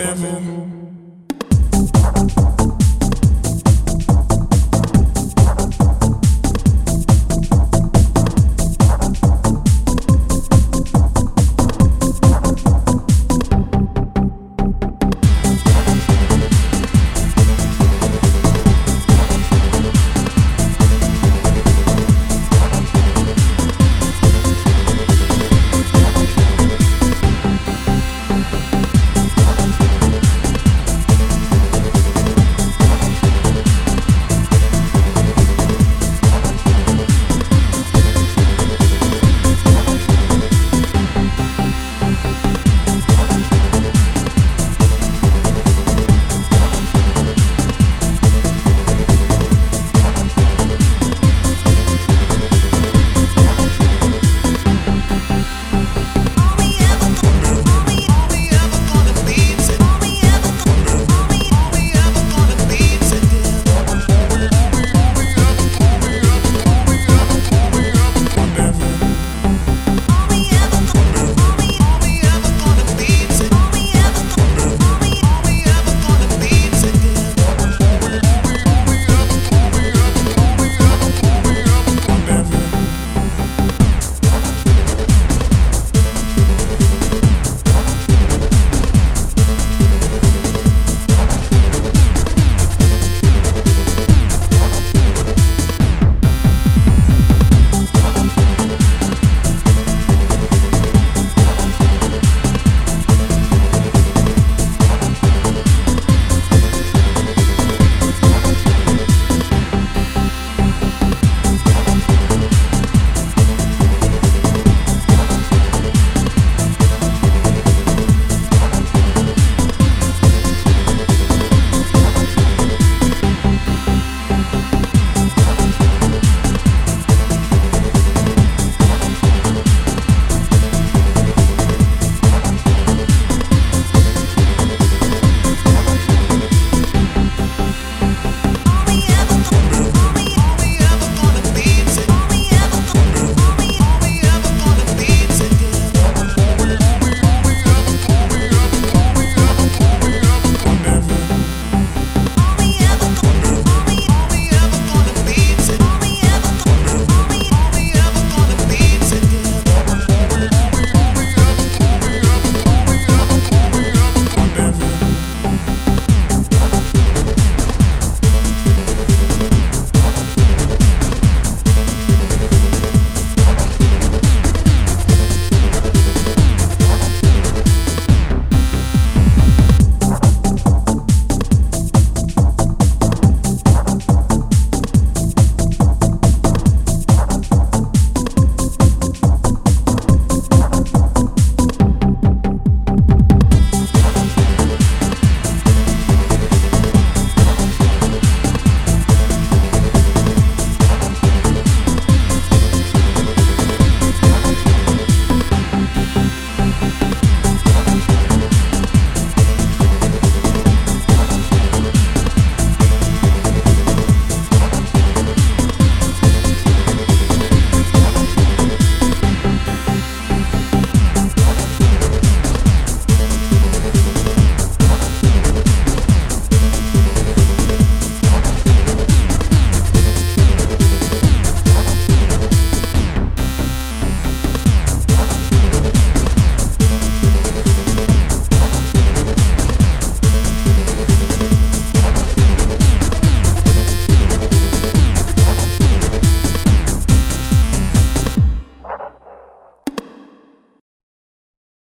rendezvous.